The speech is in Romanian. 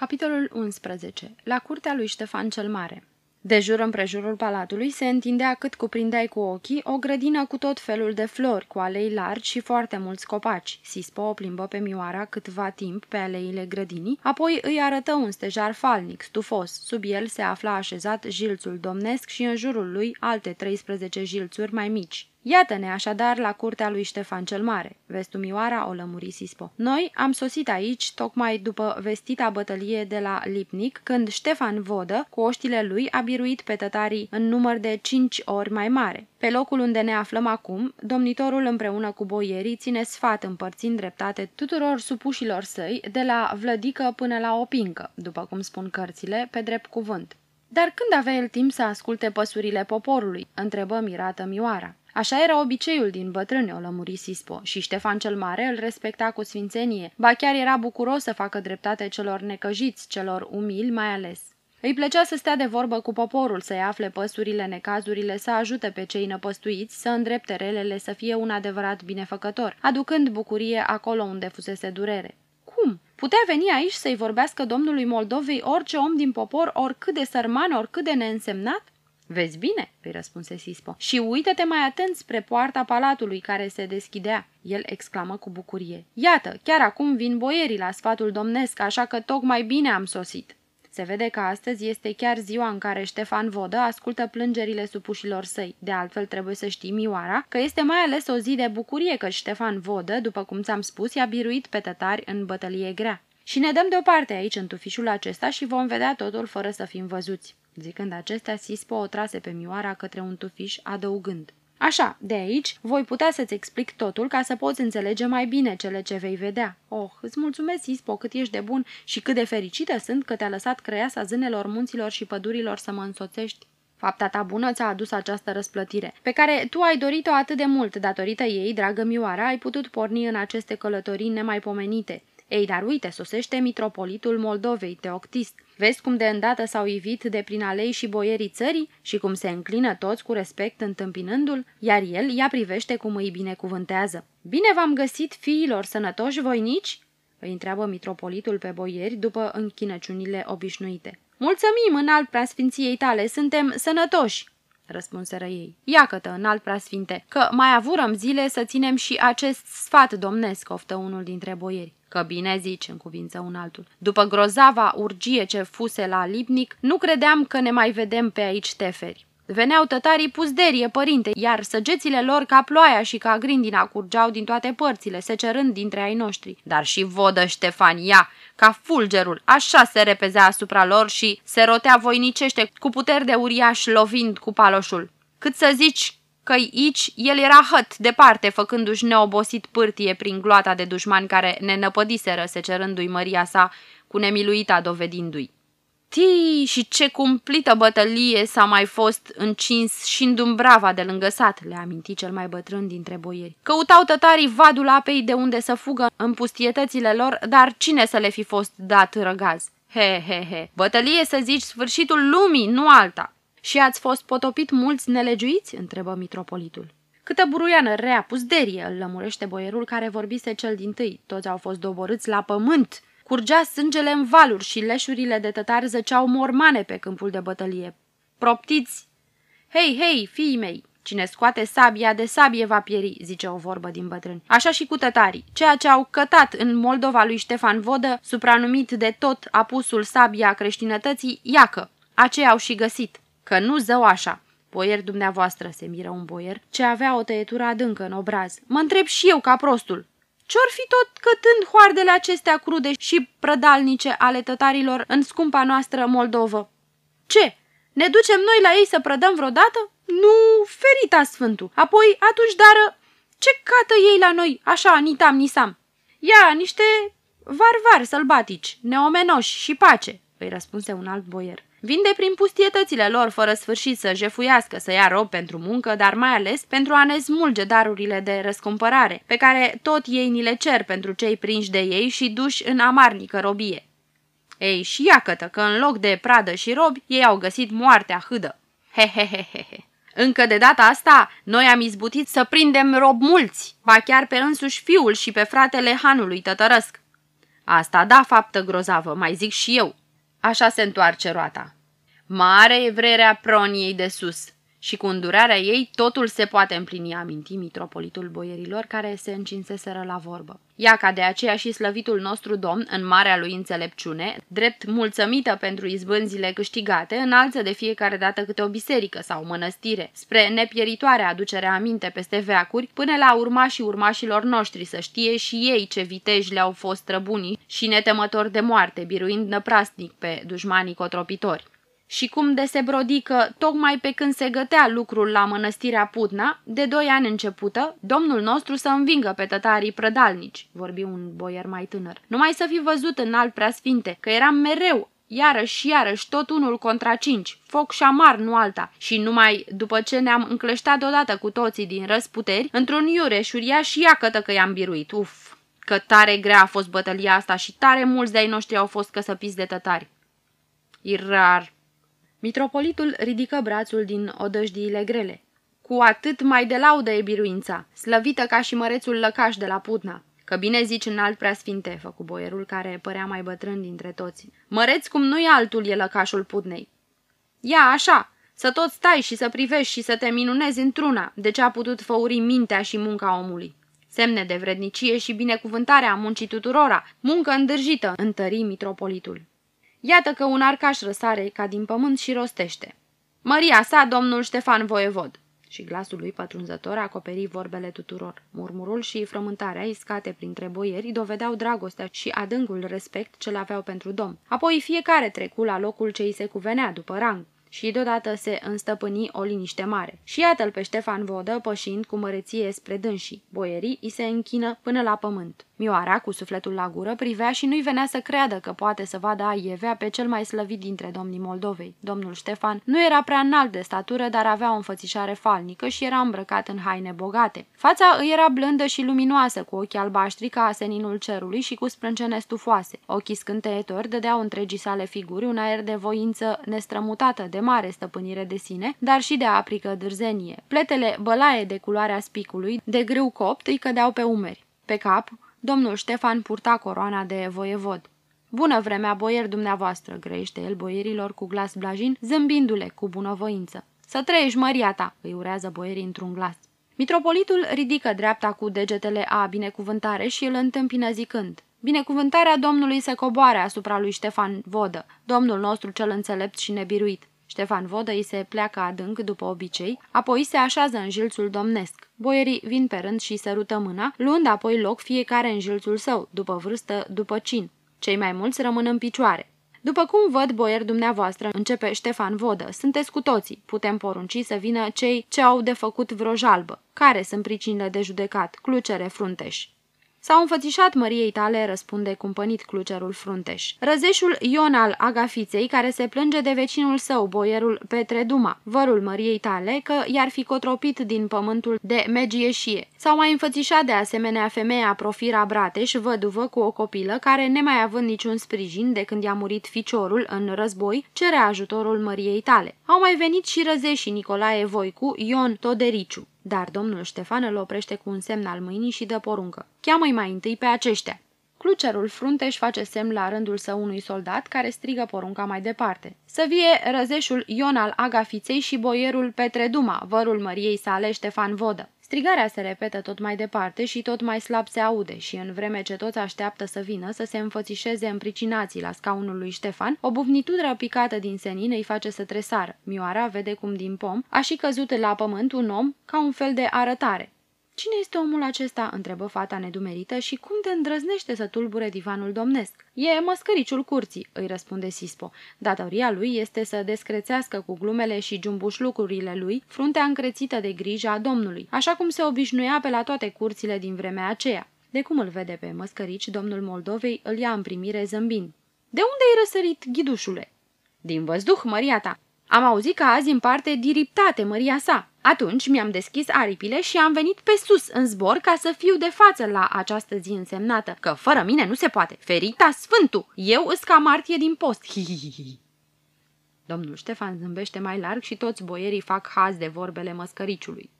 Capitolul 11. La curtea lui Ștefan cel Mare de jur împrejurul palatului se întindea cât cuprindeai cu ochii o grădină cu tot felul de flori, cu alei largi și foarte mulți copaci. Sispo o plimbă pe Mioara câtva timp pe aleile grădinii, apoi îi arătă un stejar falnic, stufos. Sub el se afla așezat jilțul domnesc și în jurul lui alte 13 jilțuri mai mici. Iată-ne așadar la curtea lui Ștefan cel Mare. Vestumioara o lămuri Sispo. Noi am sosit aici tocmai după vestita bătălie de la Lipnic, când Ștefan Vodă, cu oștile lui, a biruit pe tătarii în număr de cinci ori mai mare. Pe locul unde ne aflăm acum, domnitorul împreună cu boierii ține sfat împărțind dreptate tuturor supușilor săi, de la vlădică până la opincă, după cum spun cărțile, pe drept cuvânt. Dar când avea el timp să asculte păsurile poporului? întrebă mirată Mioara. Așa era obiceiul din bătrâni, o lămuri Sispo, și Ștefan cel Mare îl respecta cu sfințenie, ba chiar era bucuros să facă dreptate celor necăjiți, celor umili mai ales. Îi plăcea să stea de vorbă cu poporul, să-i afle păsurile, necazurile, să ajute pe cei năpăstuiți, să îndrepte relele, să fie un adevărat binefăcător, aducând bucurie acolo unde fusese durere. Cum? Putea veni aici să-i vorbească domnului Moldovei orice om din popor, oricât de sărman, oricât de neînsemnat? Vezi bine, îi răspunse Sispo, și uită-te mai atent spre poarta palatului care se deschidea. El exclamă cu bucurie. Iată, chiar acum vin boierii la sfatul domnesc, așa că tocmai bine am sosit. Se vede că astăzi este chiar ziua în care Ștefan Vodă ascultă plângerile supușilor săi. De altfel trebuie să știi, Mioara, că este mai ales o zi de bucurie că Ștefan Vodă, după cum ți-am spus, i-a biruit pe tătari în bătălie grea. Și ne dăm deoparte aici în tufișul acesta și vom vedea totul fără să fim văzuți. Zicând acestea, Sispo o trase pe Mioara către un tufiș, adăugând. Așa, de aici, voi putea să-ți explic totul ca să poți înțelege mai bine cele ce vei vedea. Oh, îți mulțumesc, Sispo, cât ești de bun și cât de fericită sunt că te-a lăsat creiasa zânelor munților și pădurilor să mă însoțești. Fapta ta bună ți-a adus această răsplătire, pe care tu ai dorit-o atât de mult. Datorită ei, dragă Mioara, ai putut porni în aceste călătorii nemaipomenite. Ei, dar uite, sosește mitropolitul Moldovei, Teoctist. Vezi cum de îndată s-au ivit de prin alei și boierii țării și cum se înclină toți cu respect întâmpinându-l, iar el ia privește cum îi binecuvântează. Bine v-am găsit, fiilor sănătoși voinici?" îi întreabă mitropolitul pe boieri după închinăciunile obișnuite. Mulțumim în alt preasfinției tale, suntem sănătoși!" răspunseră ei. Iacătă, înalt preasfinte, că mai avurăm zile să ținem și acest sfat domnesc, oftă unul dintre boieri. Că bine zici, în cuvință un altul. După grozava urgie ce fuse la Lipnic, nu credeam că ne mai vedem pe aici teferi. Veneau tătarii puzderie, părinte, iar săgețile lor ca ploaia și ca grindina curgeau din toate părțile, se cerând dintre ai noștri. Dar și vodă Ștefania, ca fulgerul, așa se repezea asupra lor și se rotea voinicește cu puteri de uriaș lovind cu paloșul. Cât să zici că aici el era hăt, departe, făcându-și neobosit pârtie prin gloata de dușmani care ne năpădiseră, se cerându-i măria sa, cu nemiluita dovedindu-i. Tii, și ce cumplită bătălie s-a mai fost încins și în Dumbrava de lângă sat, le aminti cel mai bătrân dintre boieri. Căutau tătarii vadul apei de unde să fugă în pustietățile lor, dar cine să le fi fost dat răgaz? He, he, he, bătălie să zici sfârșitul lumii, nu alta. Și ați fost potopit mulți nelegiuiți?" întrebă mitropolitul. Câtă buruiană rea, puzderie, îl lămurește boierul care vorbise cel din tâi. Toți au fost doborâți la pământ. Curgea sângele în valuri și leșurile de tătari zăceau mormane pe câmpul de bătălie. Proptiți! Hei, hei, fiii mei! Cine scoate sabia de sabie va pieri, zice o vorbă din bătrâni. Așa și cu tătarii. Ceea ce au cătat în Moldova lui Ștefan Vodă, supranumit de tot apusul sabia creștinătății, iacă. Aceea au și găsit. Că nu zău așa. Boier dumneavoastră, se miră un boier, ce avea o tăietură adâncă în obraz. Mă întreb și eu ca prostul. Ce-or fi tot cătând hoardele acestea crude și prădalnice ale tătarilor în scumpa noastră Moldovă? Ce? Ne ducem noi la ei să prădăm vreodată? Nu, ferita sfântul. Apoi, atunci, dară, ce cată ei la noi, așa, nitam, nisam? Ia, niște varvari sălbatici, neomenoși și pace, îi răspunse un alt boier. Vin de prin pustietățile lor fără sfârșit să jefuiască, să ia rob pentru muncă, dar mai ales pentru a ne smulge darurile de răscumpărare, pe care tot ei ni le cer pentru cei prinși de ei și duși în amarnică robie. Ei, și iacătă că în loc de pradă și robi, ei au găsit moartea hâdă. He, he, he, he, he. Încă de data asta, noi am izbutit să prindem rob mulți, ba chiar pe însuși fiul și pe fratele hanului tătărăsc. Asta da faptă grozavă, mai zic și eu. Așa se întoarce roata. Mare e vrerea proniei de sus, și cu îndurarea ei totul se poate împlini, aminti mitropolitul boierilor care se încinseseră la vorbă. Ea ca de aceea și slăvitul nostru domn, în marea lui înțelepciune, drept mulțămită pentru izbânzile câștigate, înalță de fiecare dată câte o biserică sau mănăstire, spre nepieritoare aducere aminte peste veacuri, până la urmașii urmașilor noștri să știe și ei ce viteji le-au fost străbunii și netemători de moarte, biruind năprasnic pe dușmanii cotropitori și cum de se brodică, tocmai pe când se gătea lucrul la mănăstirea Putna, de doi ani începută, domnul nostru să învingă pe tătarii prădalnici, vorbi un boier mai tânăr. Numai să fi văzut în alt preasfinte, că eram mereu iarăși și iarăși tot unul contra cinci, foc și amar, nu alta, și numai după ce ne-am încleștat odată cu toții din răsputeri, într-un iureș uriaș și iacătă că i-am biruit, uf, că tare grea a fost bătălia asta și tare mulți de-ai noștri au fost căsăpiți de tătari. Irar, Mitropolitul ridică brațul din odăjdiile grele. Cu atât mai de laudă e biruința, slăvită ca și mărețul lăcaș de la Putna. Că bine zici în alt preasfinte, făcu boierul care părea mai bătrân dintre toți. Măreț cum nu-i altul e lăcașul Putnei. Ia așa, să tot stai și să privești și să te minunezi într-una de ce a putut făuri mintea și munca omului. Semne de vrednicie și binecuvântare a muncii tuturora, muncă îndârjită, întări mitropolitul. Iată că un arcaș răsare ca din pământ și rostește. Maria sa, domnul Ștefan Voievod. Și glasul lui pătrunzător acoperi vorbele tuturor. Murmurul și frământarea iscate printre boieri dovedeau dragostea și adâncul respect ce-l aveau pentru domn. Apoi fiecare trecu la locul ce îi se cuvenea după rang și deodată se înstăpâni o liniște mare. Și iată-l pe Ștefan Vodă pășind cu măreție spre dânsii. Boierii îi se închină până la pământ. Mioara, cu sufletul la gură, privea și nu-i venea să creadă că poate să vadă aievea pe cel mai slăvit dintre domnii Moldovei. Domnul Ștefan nu era prea înalt de statură, dar avea o înfățișare falnică și era îmbrăcat în haine bogate. Fața îi era blândă și luminoasă, cu ochii albaștri ca aseninul cerului și cu sprâncene stufoase. Ochii scânteietori dădeau întregii sale figuri un aer de voință nestrămutată, de mare stăpânire de sine, dar și de aprică dârzenie. Pletele bălaie de culoarea spicului, de grâu copt, îi cădeau pe umeri. Pe cap, Domnul Ștefan purta coroana de voievod. Bună vremea, boier dumneavoastră, grăiește el boierilor cu glas blajin, zâmbindu-le cu bunăvoință. Să trăiești, măria ta, îi urează boierii într-un glas. Mitropolitul ridică dreapta cu degetele a binecuvântare și îl întâmpină zicând. Binecuvântarea Domnului se coboare asupra lui Ștefan Vodă, Domnul nostru cel înțelept și nebiruit. Ștefan Vodă îi se pleacă adânc după obicei, apoi se așează în jilțul domnesc. Boierii vin pe rând și sărută mâna, luând apoi loc fiecare în jilțul său, după vârstă, după cin. Cei mai mulți rămân în picioare. După cum văd, boier dumneavoastră, începe Ștefan Vodă, sunteți cu toții. Putem porunci să vină cei ce au de făcut vreo jalbă. Care sunt pricinile de judecat? Clucere, frunteș. S-au înfățișat măriei tale, răspunde cumpănit clucerul frunteș. Răzeșul Ion al Agafiței, care se plânge de vecinul său, boierul Petre Duma, vărul măriei tale, că i-ar fi cotropit din pământul de Megieșie. S-au mai înfățișat de asemenea femeia Profira Brateș, văduvă cu o copilă, care, nemai având niciun sprijin de când i-a murit ficiorul în război, cere ajutorul măriei tale. Au mai venit și răzeșii Nicolae Voicu, Ion Todericiu. Dar domnul Ștefan îl oprește cu un semn al mâinii și dă poruncă. Cheamă-i mai întâi pe aceștia. Clucerul frunte își face semn la rândul său unui soldat care strigă porunca mai departe. Să vie răzeșul Ion al Agafiței și boierul Petre Duma, vărul măriei sale Ștefan Vodă. Strigarea se repetă tot mai departe și tot mai slab se aude și în vreme ce toți așteaptă să vină să se înfățișeze împricinații la scaunul lui Ștefan, o bufnitură picată din senin îi face să tresară. Mioara vede cum din pom a și căzut la pământ un om ca un fel de arătare. Cine este omul acesta?" întrebă fata nedumerită și cum te îndrăznește să tulbure divanul domnesc?" E măscăriciul curții," îi răspunde Sispo. Datoria lui este să descrețească cu glumele și lucrurile lui fruntea încrețită de grijă a domnului, așa cum se obișnuia pe la toate curțile din vremea aceea. De cum îl vede pe măscărici, domnul Moldovei îl ia în primire zâmbind. De unde ai răsărit, ghidușule?" Din văzduh, măria ta. Am auzit că azi în parte diriptate măria sa. Atunci mi-am deschis aripile și am venit pe sus în zbor ca să fiu de față la această zi însemnată, că fără mine nu se poate. Ferita Sfântul! Eu îs ca martie din post. Hi, hi, hi. Domnul Ștefan zâmbește mai larg și toți boierii fac haz de vorbele măscăriciului.